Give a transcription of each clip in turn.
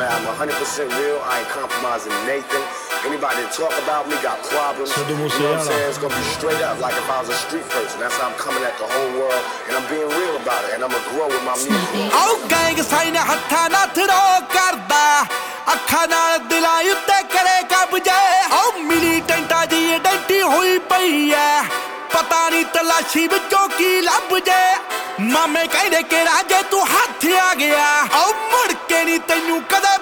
I'm at. I'm 100% real. I ain't compromising Nathan. Anybody that talk about me got problems. You know what I'm saying? It's gonna be straight up, like if I was a street person. That's how I'm coming at the whole world, and I'm being real about it, and I'm gonna grow with my music. ਆਉ gang sign ਹੱਥਾਂ ਨਾਲ throw ਕਰਦਾ ਅੱਖਾਂ ਨਾਲ ਦਿਲਾਂ ਉੱਤੇ ਕਰੇ ਕਬਜੇ ਆਉ ਮਿਲੀ ਟੈਂਟਾ ਦੀ ਡੈਂਟੀ ਹੋਈ ਪਈ ਐ ਪਤਾ ਨਹੀਂ ਤਲਾਸ਼ੀ ਵਿੱਚੋਂ ਕੀ ਲੱਭ ਜੇ ਮਾਮੇ ਕਹਿੰਦੇ ਕਿ ਰਾਜੇ ਤੂੰ ਹੱਥ ਆ ਗਿਆ। ਆਉ ਮੁੜ ਕੇ ਨਹੀਂ ਤੈਨੂੰ ਕਦੇ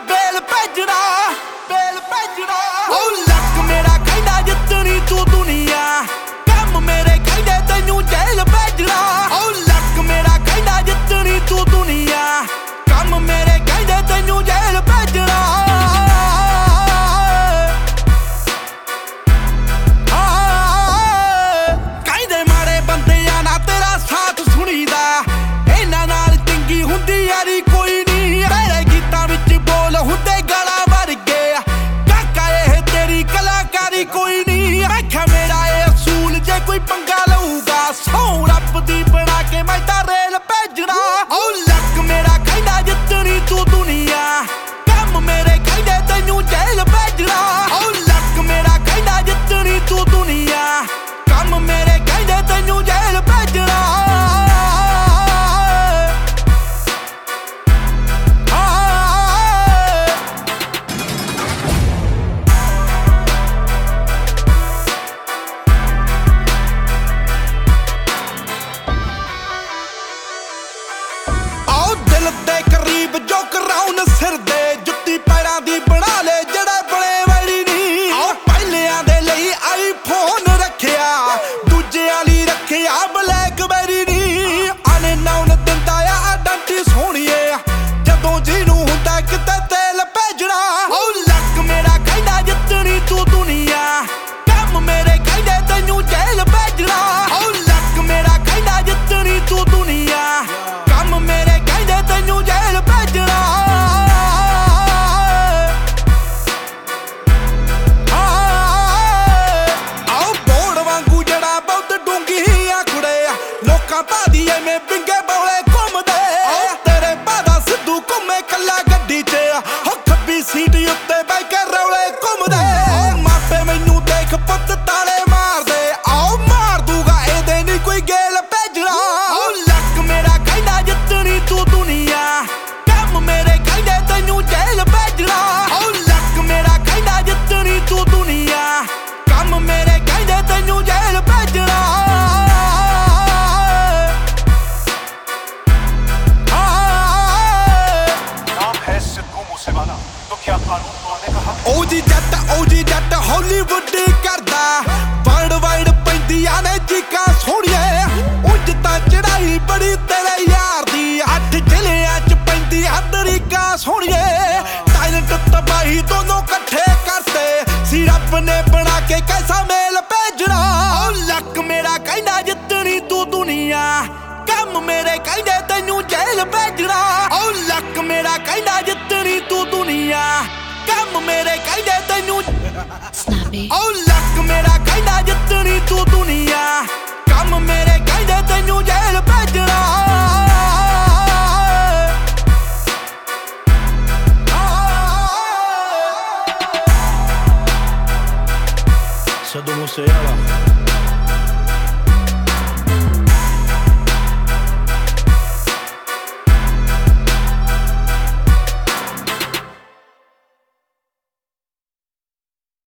ਲੋਕਾਂ ਭਾਦੀ ਐਵੇਂ ਪਿੰਗੇ ਬੌਲੇ ਘੁੰਮਦੇ। ਜੀ ਜੱਟ ਹਾਲੀਵੁੱਡ ਕਰਦਾ। ਵਰਲਡ ਵਾਈਡ ਪੈਂਦੀਆਂ ਨੇ ਚੀਕਾਂ ਸੋਹਣੀਏ ਉਂਝ ਤਾਂ ਚੜਾਈ ਬੜੀ ਤੇਰੇ ਯਾਰ ਦੀ। ਅੱਠ ਜ਼ਿਲ੍ਹਿਆਂ ਚ ਪੈਂਦੀ ਹਦਰੀਕਾ ਸੋਹਣੀਏ ਟੈਲੈਂਟ ਤਬਾਹੀ ਦੋਨੋਂ ਇਕੱਠੇ ਕਰਤੇ ਸੀ ਰੱਬ ਨੇ ਬਣਾ ਕੇ ਕੈਸਾ ਮੇਲ ਭੇਜਣਾ। ਓ ਲੱਕ ਮੇਰਾ ਕਹਿੰਦਾ ਜਿੱਤਣੀ ਤੂੰ ਦੁਨੀਆ। ਕੰਮ ਮੇਰੇ ਕਹਿੰਦੇ ਤੈਨੂੰ ਜੇਲ੍ਹ ਭੇਜਣਾ। Snappy. ਓ ਲੱਕ ਮੇਰਾ ਕਹਿੰਦਾ ਜਿੱਤਣੀ ਤੂੰ ਦੁਨੀਆ ਕੰਮ ਮੇਰੇ ਕਹਿੰਦੇ ਤੈਨੂੰ ਜੇਲ੍ਹ ਭੇਜਣਾ Sado Musiala.